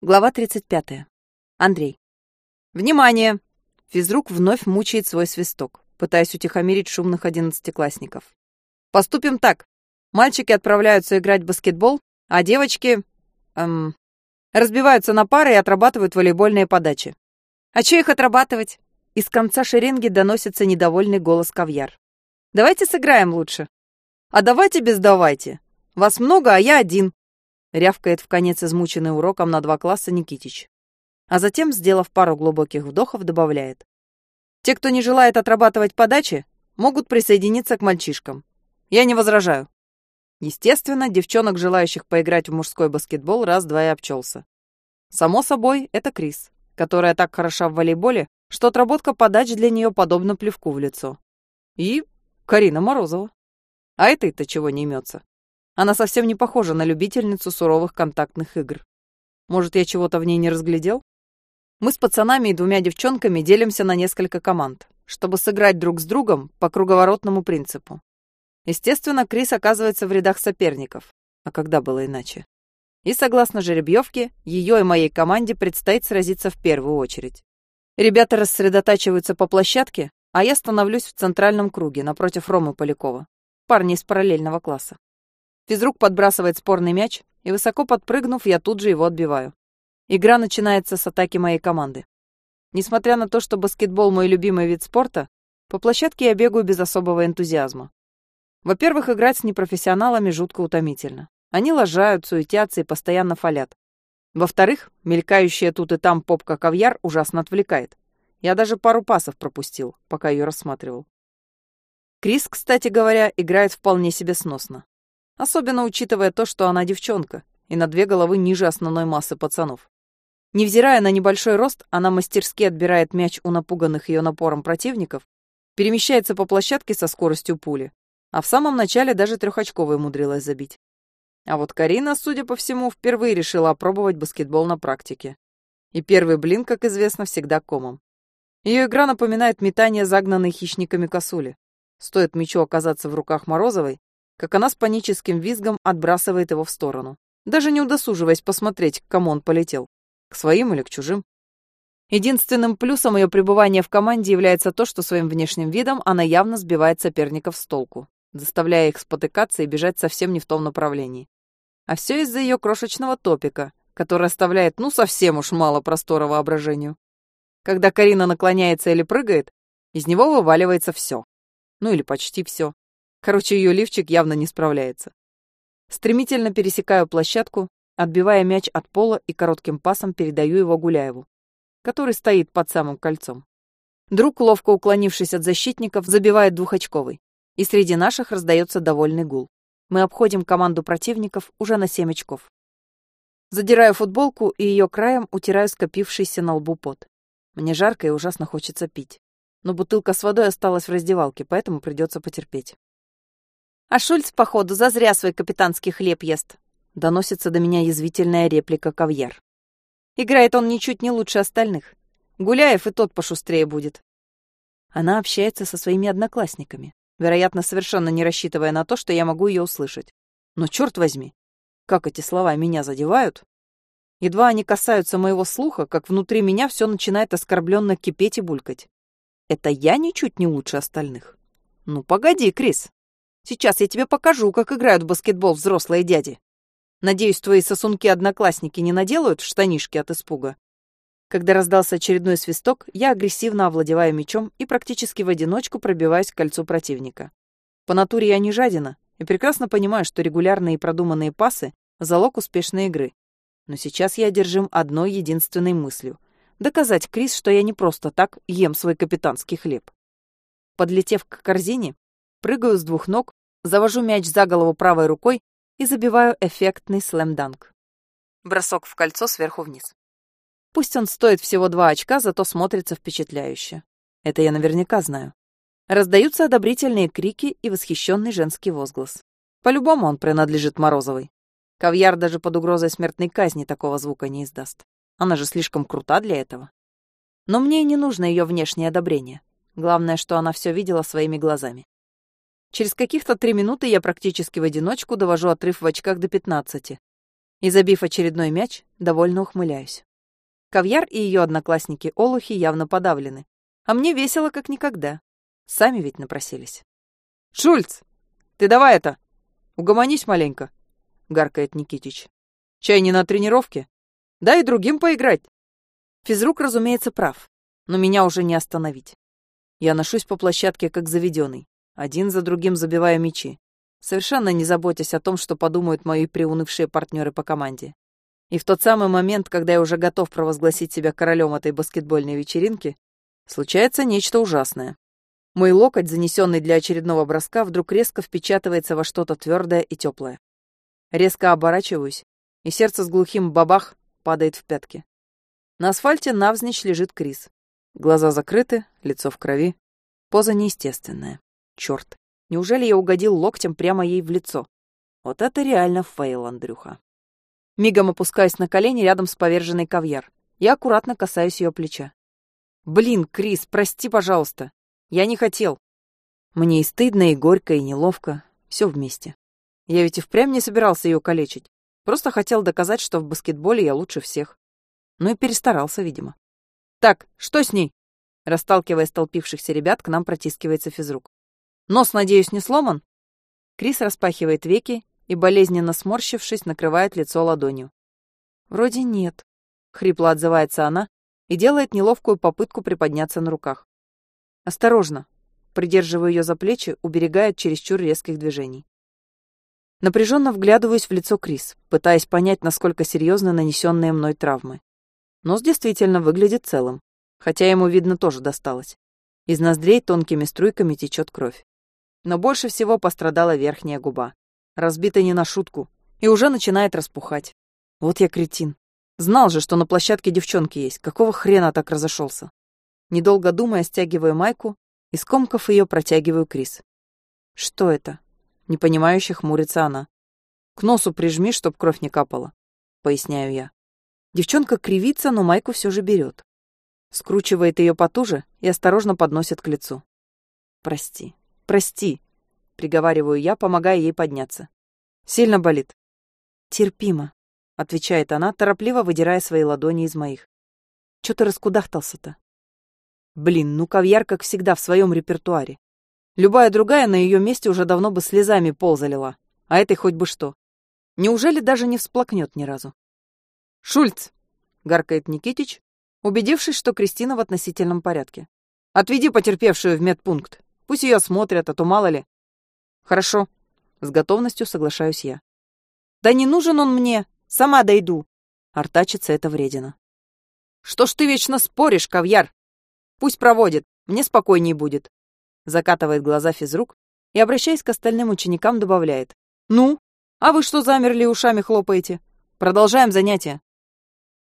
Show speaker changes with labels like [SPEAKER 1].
[SPEAKER 1] Глава 35. Андрей. Внимание! Физрук вновь мучает свой свисток, пытаясь утихомирить шумных одиннадцатиклассников. Поступим так. Мальчики отправляются играть в баскетбол, а девочки... Эм, разбиваются на пары и отрабатывают волейбольные подачи. А что их отрабатывать? Из конца шеренги доносится недовольный голос Кавьяр. Давайте сыграем лучше. А давайте без давайте. Вас много, а я один. Рявкает в конец измученный уроком на два класса Никитич. А затем, сделав пару глубоких вдохов, добавляет. Те, кто не желает отрабатывать подачи, могут присоединиться к мальчишкам. Я не возражаю. Естественно, девчонок, желающих поиграть в мужской баскетбол, раз-два и обчелся. Само собой, это Крис, которая так хороша в волейболе, что отработка подач для нее подобна плевку в лицо. И Карина Морозова. А этой-то чего не имется? Она совсем не похожа на любительницу суровых контактных игр. Может, я чего-то в ней не разглядел? Мы с пацанами и двумя девчонками делимся на несколько команд, чтобы сыграть друг с другом по круговоротному принципу. Естественно, Крис оказывается в рядах соперников. А когда было иначе? И согласно жеребьевке, ее и моей команде предстоит сразиться в первую очередь. Ребята рассредотачиваются по площадке, а я становлюсь в центральном круге напротив Ромы Полякова, парня из параллельного класса. Физрук подбрасывает спорный мяч, и, высоко подпрыгнув, я тут же его отбиваю. Игра начинается с атаки моей команды. Несмотря на то, что баскетбол мой любимый вид спорта, по площадке я бегаю без особого энтузиазма. Во-первых, играть с непрофессионалами жутко утомительно. Они лажают, суетятся и постоянно фалят. Во-вторых, мелькающая тут и там попка кавьяр ужасно отвлекает. Я даже пару пасов пропустил, пока ее рассматривал. Крис, кстати говоря, играет вполне себе сносно. Особенно учитывая то, что она девчонка и на две головы ниже основной массы пацанов. Невзирая на небольшой рост, она мастерски отбирает мяч у напуганных ее напором противников, перемещается по площадке со скоростью пули, а в самом начале даже трехочковой умудрилась забить. А вот Карина, судя по всему, впервые решила опробовать баскетбол на практике. И первый блин, как известно, всегда комом. Ее игра напоминает метание загнанной хищниками косули. Стоит мячу оказаться в руках Морозовой, как она с паническим визгом отбрасывает его в сторону, даже не удосуживаясь посмотреть, к кому он полетел, к своим или к чужим. Единственным плюсом ее пребывания в команде является то, что своим внешним видом она явно сбивает соперников с толку, заставляя их спотыкаться и бежать совсем не в том направлении. А все из-за ее крошечного топика, который оставляет ну совсем уж мало простора воображению. Когда Карина наклоняется или прыгает, из него вываливается все. Ну или почти все. Короче, ее лифчик явно не справляется. Стремительно пересекаю площадку, отбивая мяч от пола и коротким пасом передаю его Гуляеву, который стоит под самым кольцом. Друг, ловко уклонившись от защитников, забивает двухочковый, и среди наших раздается довольный гул. Мы обходим команду противников уже на семь очков. Задираю футболку и ее краем утираю скопившийся на лбу пот. Мне жарко и ужасно хочется пить. Но бутылка с водой осталась в раздевалке, поэтому придется потерпеть. А Шульц, походу, зазря свой капитанский хлеб ест. Доносится до меня язвительная реплика Кавьер. Играет он ничуть не лучше остальных. Гуляев и тот пошустрее будет. Она общается со своими одноклассниками, вероятно, совершенно не рассчитывая на то, что я могу ее услышать. Но черт возьми, как эти слова меня задевают. Едва они касаются моего слуха, как внутри меня все начинает оскорбленно кипеть и булькать. Это я ничуть не лучше остальных. Ну, погоди, Крис. Сейчас я тебе покажу, как играют в баскетбол взрослые дяди. Надеюсь, твои сосунки-одноклассники не наделают штанишки от испуга. Когда раздался очередной свисток, я агрессивно овладеваю мячом и практически в одиночку пробиваюсь к кольцу противника. По натуре я не жадина и прекрасно понимаю, что регулярные и продуманные пасы — залог успешной игры. Но сейчас я одержим одной единственной мыслью — доказать Крис, что я не просто так ем свой капитанский хлеб. Подлетев к корзине, прыгаю с двух ног, Завожу мяч за голову правой рукой и забиваю эффектный слэм-данк. Бросок в кольцо сверху вниз. Пусть он стоит всего два очка, зато смотрится впечатляюще. Это я наверняка знаю. Раздаются одобрительные крики и восхищенный женский возглас. По-любому он принадлежит Морозовой. Кавьяр даже под угрозой смертной казни такого звука не издаст. Она же слишком крута для этого. Но мне не нужно ее внешнее одобрение. Главное, что она все видела своими глазами. Через каких-то три минуты я практически в одиночку довожу отрыв в очках до 15. И, забив очередной мяч, довольно ухмыляюсь. Кавьяр и ее одноклассники Олухи явно подавлены. А мне весело, как никогда. Сами ведь напросились.
[SPEAKER 2] «Шульц, ты давай это, угомонись маленько», — гаркает Никитич. «Чай не на тренировке? Дай другим поиграть».
[SPEAKER 1] Физрук, разумеется, прав, но меня уже не остановить. Я ношусь по площадке, как заведенный, один за другим забивая мячи, совершенно не заботясь о том, что подумают мои приунывшие партнеры по команде. И в тот самый момент, когда я уже готов провозгласить себя королем этой баскетбольной вечеринки, случается нечто ужасное. Мой локоть, занесенный для очередного броска, вдруг резко впечатывается во что-то твердое и теплое. Резко оборачиваюсь, и сердце с глухим бабах падает в пятки. На асфальте навзничь лежит Крис. Глаза закрыты, лицо в крови. Поза неестественная. Черт, неужели я угодил локтем прямо ей в лицо? Вот это реально фейл, Андрюха. Мигом опускаюсь на колени рядом с поверженной кавьяр. Я аккуратно касаюсь ее плеча. «Блин, Крис, прости, пожалуйста. Я не хотел». Мне и стыдно, и горько, и неловко. Все вместе. Я ведь и впрямь не собирался ее калечить. Просто хотел доказать, что в баскетболе я лучше всех. Ну и перестарался, видимо. «Так, что с ней?» Расталкивая столпившихся ребят, к нам протискивается физрук. «Нос, надеюсь, не сломан?» Крис распахивает веки и, болезненно сморщившись, накрывает лицо ладонью. «Вроде нет», — хрипло отзывается она и делает неловкую попытку приподняться на руках. «Осторожно», — придерживаю ее за плечи, уберегая от чересчур резких движений. Напряженно вглядываюсь в лицо Крис, пытаясь понять, насколько серьезны нанесенные мной травмы. Нос действительно выглядит целым, хотя ему, видно, тоже досталось. Из ноздрей тонкими струйками течет кровь. Но больше всего пострадала верхняя губа разбита не на шутку, и уже начинает распухать. Вот я кретин. Знал же, что на площадке девчонки есть. Какого хрена так разошелся? Недолго думая, стягиваю майку и, скомкав ее, протягиваю Крис. Что это? Непонимающе хмурится она. К носу прижми, чтоб кровь не капала, поясняю я. Девчонка кривится, но майку все же берет. Скручивает ее потуже и осторожно подносит к лицу. Прости, прости, приговариваю я, помогая ей подняться. Сильно болит? Терпимо, отвечает она, торопливо выдирая свои ладони из моих. Чё ты раскудахтался-то? Блин, ну кавьяр, как всегда, в своем репертуаре. Любая другая на ее месте уже давно бы слезами пол залила, а этой хоть бы что. Неужели даже не всплакнет ни разу? «Шульц!» — гаркает Никитич, убедившись, что Кристина в относительном порядке. «Отведи потерпевшую в медпункт. Пусть ее осмотрят, а то мало ли. Хорошо. С готовностью соглашаюсь я. Да не нужен он мне. Сама дойду. Артачится это вредина. Что ж ты вечно споришь, Кавьяр? Пусть проводит. Мне спокойней будет. Закатывает глаза физрук и, обращаясь к остальным ученикам, добавляет. Ну, а вы что замерли ушами хлопаете? Продолжаем занятие.